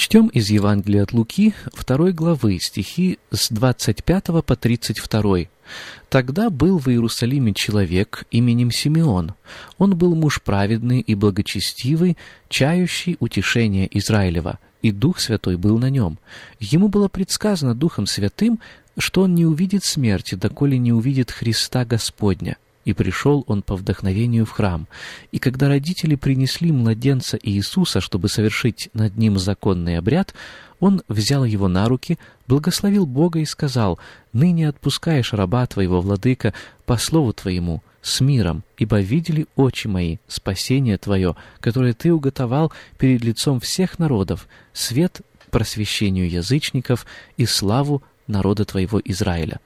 Прочтем из Евангелия от Луки второй главы стихи с 25 по 32. «Тогда был в Иерусалиме человек именем Симеон. Он был муж праведный и благочестивый, чающий утешение Израилева, и Дух Святой был на нем. Ему было предсказано Духом Святым, что он не увидит смерти, доколе не увидит Христа Господня. И пришел он по вдохновению в храм. И когда родители принесли младенца Иисуса, чтобы совершить над ним законный обряд, он взял его на руки, благословил Бога и сказал, «Ныне отпускаешь раба твоего, владыка, по слову твоему, с миром, ибо видели очи мои спасение твое, которое ты уготовал перед лицом всех народов, свет просвещению язычников и славу народа твоего Израиля».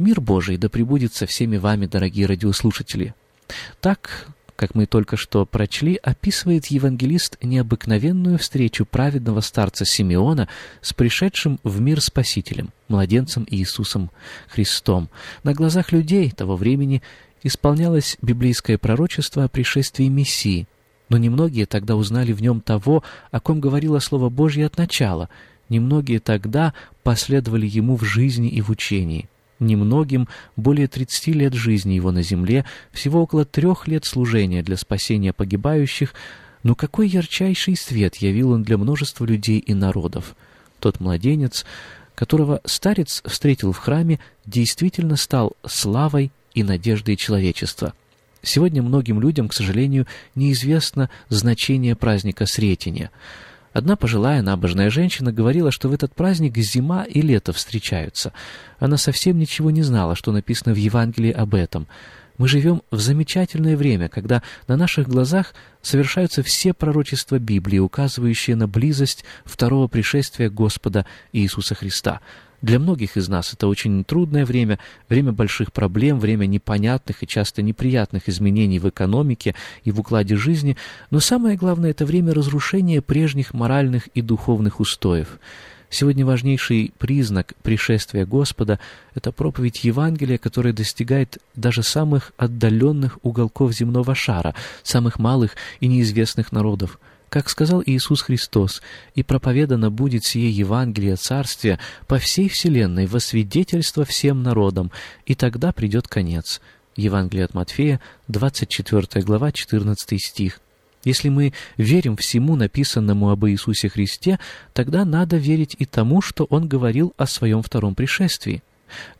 Мир Божий да пребудет со всеми вами, дорогие радиослушатели. Так, как мы только что прочли, описывает евангелист необыкновенную встречу праведного старца Симеона с пришедшим в мир Спасителем, младенцем Иисусом Христом. На глазах людей того времени исполнялось библейское пророчество о пришествии Мессии, но немногие тогда узнали в нем того, о ком говорило Слово Божье от начала, немногие тогда последовали ему в жизни и в учении немногим, более 30 лет жизни его на земле, всего около трех лет служения для спасения погибающих, но какой ярчайший свет явил он для множества людей и народов. Тот младенец, которого старец встретил в храме, действительно стал славой и надеждой человечества. Сегодня многим людям, к сожалению, неизвестно значение праздника Сретения — Одна пожилая набожная женщина говорила, что в этот праздник зима и лето встречаются. Она совсем ничего не знала, что написано в Евангелии об этом. Мы живем в замечательное время, когда на наших глазах совершаются все пророчества Библии, указывающие на близость второго пришествия Господа Иисуса Христа. Для многих из нас это очень трудное время, время больших проблем, время непонятных и часто неприятных изменений в экономике и в укладе жизни, но самое главное — это время разрушения прежних моральных и духовных устоев. Сегодня важнейший признак пришествия Господа — это проповедь Евангелия, которая достигает даже самых отдаленных уголков земного шара, самых малых и неизвестных народов. Как сказал Иисус Христос, «И проповедано будет сие Евангелие Царствия по всей вселенной во свидетельство всем народам, и тогда придет конец». Евангелие от Матфея, 24 глава, 14 стих. Если мы верим всему написанному об Иисусе Христе, тогда надо верить и тому, что Он говорил о Своем втором пришествии.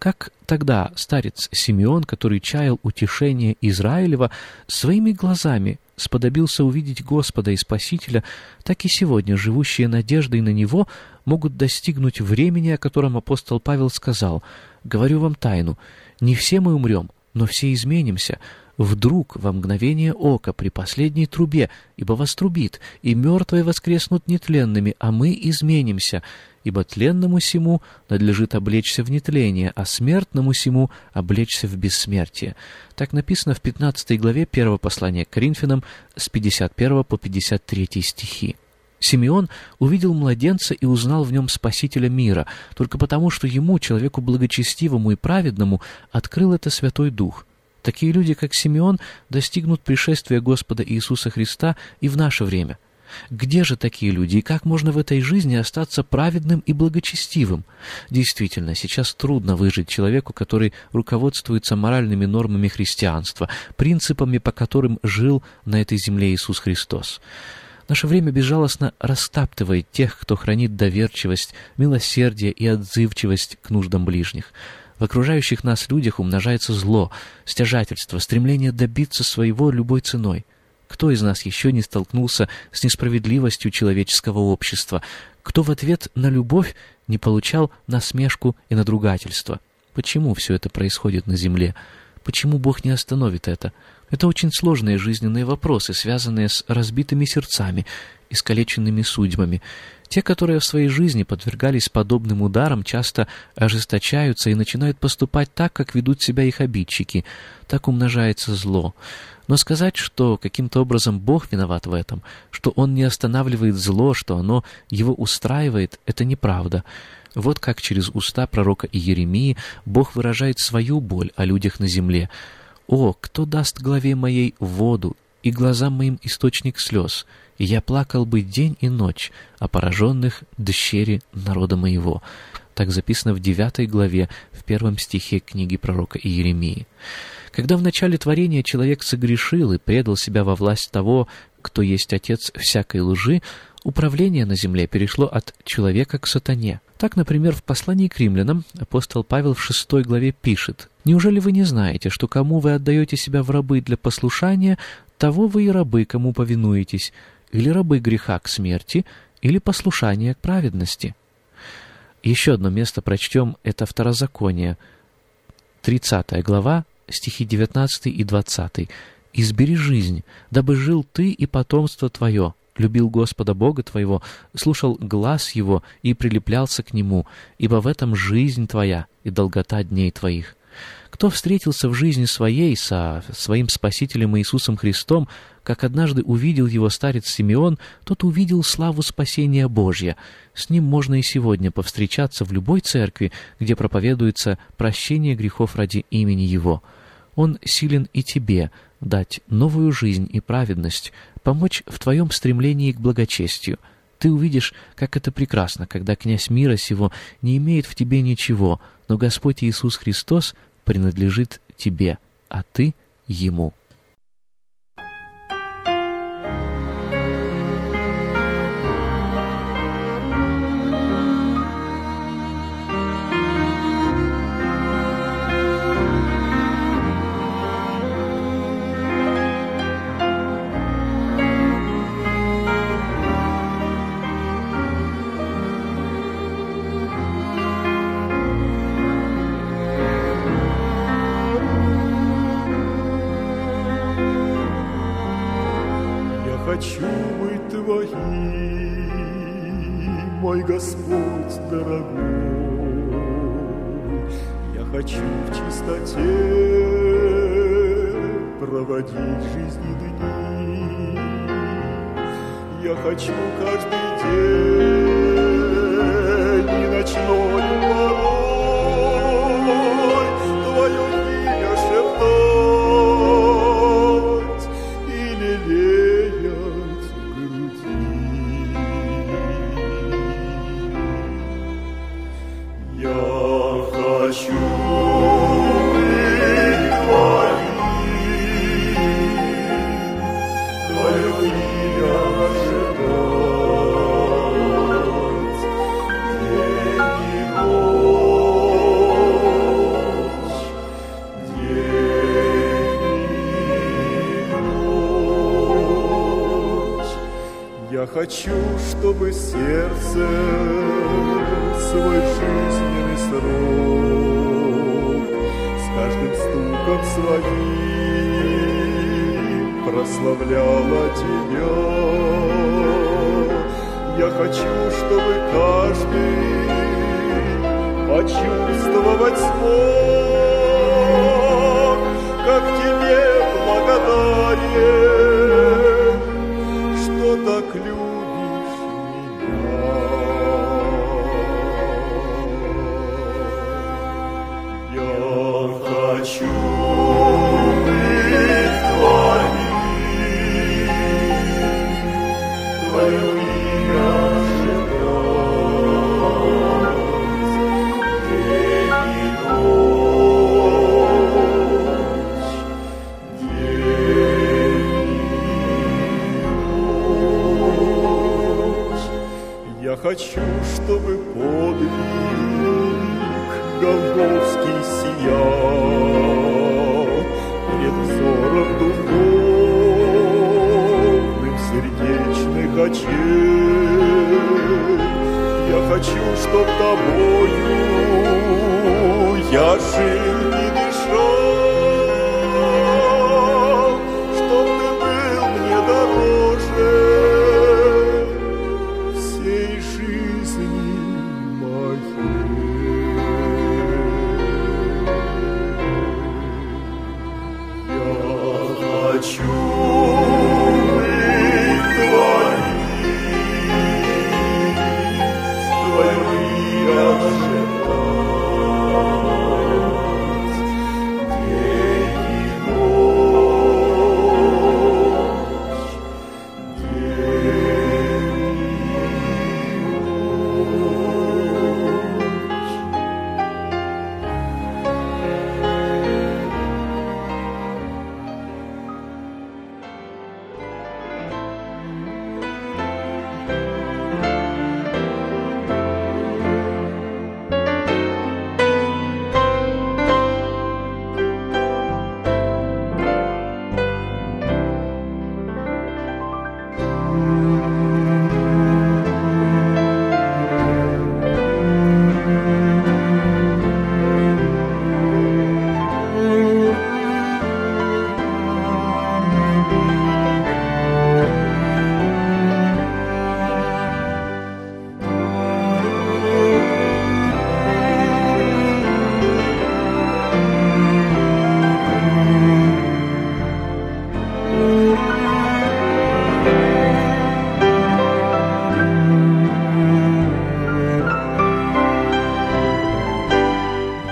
Как тогда старец Симеон, который чаял утешение Израилева, своими глазами сподобился увидеть Господа и Спасителя, так и сегодня живущие надеждой на Него могут достигнуть времени, о котором апостол Павел сказал. «Говорю вам тайну, не все мы умрем, но все изменимся, вдруг во мгновение ока при последней трубе, ибо вострубит, и мертвые воскреснут нетленными, а мы изменимся, ибо тленному сему надлежит облечься в нетление, а смертному сему облечься в бессмертие». Так написано в 15 главе 1 послания к Коринфянам с 51 по 53 стихи. Симеон увидел младенца и узнал в нем Спасителя мира, только потому, что ему, человеку благочестивому и праведному, открыл это Святой Дух. Такие люди, как Симеон, достигнут пришествия Господа Иисуса Христа и в наше время. Где же такие люди, и как можно в этой жизни остаться праведным и благочестивым? Действительно, сейчас трудно выжить человеку, который руководствуется моральными нормами христианства, принципами, по которым жил на этой земле Иисус Христос. Наше время безжалостно растаптывает тех, кто хранит доверчивость, милосердие и отзывчивость к нуждам ближних. В окружающих нас людях умножается зло, стяжательство, стремление добиться своего любой ценой. Кто из нас еще не столкнулся с несправедливостью человеческого общества? Кто в ответ на любовь не получал насмешку и надругательство? Почему все это происходит на земле? Почему Бог не остановит это? Это очень сложные жизненные вопросы, связанные с разбитыми сердцами, искалеченными судьбами. Те, которые в своей жизни подвергались подобным ударам, часто ожесточаются и начинают поступать так, как ведут себя их обидчики. Так умножается зло. Но сказать, что каким-то образом Бог виноват в этом, что Он не останавливает зло, что оно его устраивает, это неправда. Вот как через уста пророка Иеремии Бог выражает свою боль о людях на земле – «О, кто даст главе моей воду и глазам моим источник слез, и я плакал бы день и ночь о пораженных дщери народа моего». Так записано в девятой главе, в первом стихе книги пророка Иеремии. Когда в начале творения человек согрешил и предал себя во власть того, кто есть отец всякой лжи, управление на земле перешло от человека к сатане. Так, например, в послании к римлянам апостол Павел в шестой главе пишет Неужели вы не знаете, что кому вы отдаете себя в рабы для послушания, того вы и рабы, кому повинуетесь, или рабы греха к смерти, или послушания к праведности?» Еще одно место прочтем, это Второзаконие, 30 глава, стихи 19 и 20. «Избери жизнь, дабы жил ты и потомство твое, любил Господа Бога твоего, слушал глаз Его и прилеплялся к Нему, ибо в этом жизнь твоя и долгота дней твоих. Кто встретился в жизни своей со своим Спасителем Иисусом Христом, как однажды увидел его старец Симеон, тот увидел славу спасения Божья. С ним можно и сегодня повстречаться в любой церкви, где проповедуется прощение грехов ради имени Его. Он силен и тебе дать новую жизнь и праведность, помочь в твоем стремлении к благочестию. Ты увидишь, как это прекрасно, когда князь мира сего не имеет в тебе ничего, но Господь Иисус Христос принадлежит тебе, а ты ему. Хочу быть Твоим, мой Господь дорогой. хочу в чистоте проводить жизни дни. Я хочу каждый день хочу, чтобы сердце свой жизненный срок с каждым стуком своим прославляло тебя. Я хочу, чтобы каждый почувствовать смог, как тебе благодарен, что так любишь Голговский сиял Пред взором духовным сердечных очей. Я хочу, чтоб тобою я жил хочу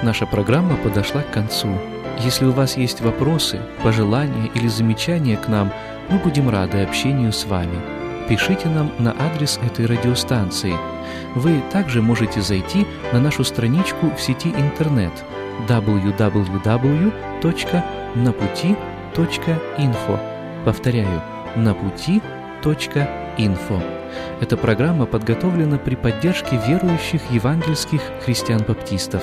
Наша программа подошла к концу. Если у вас есть вопросы, пожелания или замечания к нам, мы будем рады общению с вами. Пишите нам на адрес этой радиостанции. Вы также можете зайти на нашу страничку в сети интернет www.naputi.info. Повторяю, naputi.info. Эта программа подготовлена при поддержке верующих евангельских христиан-баптистов.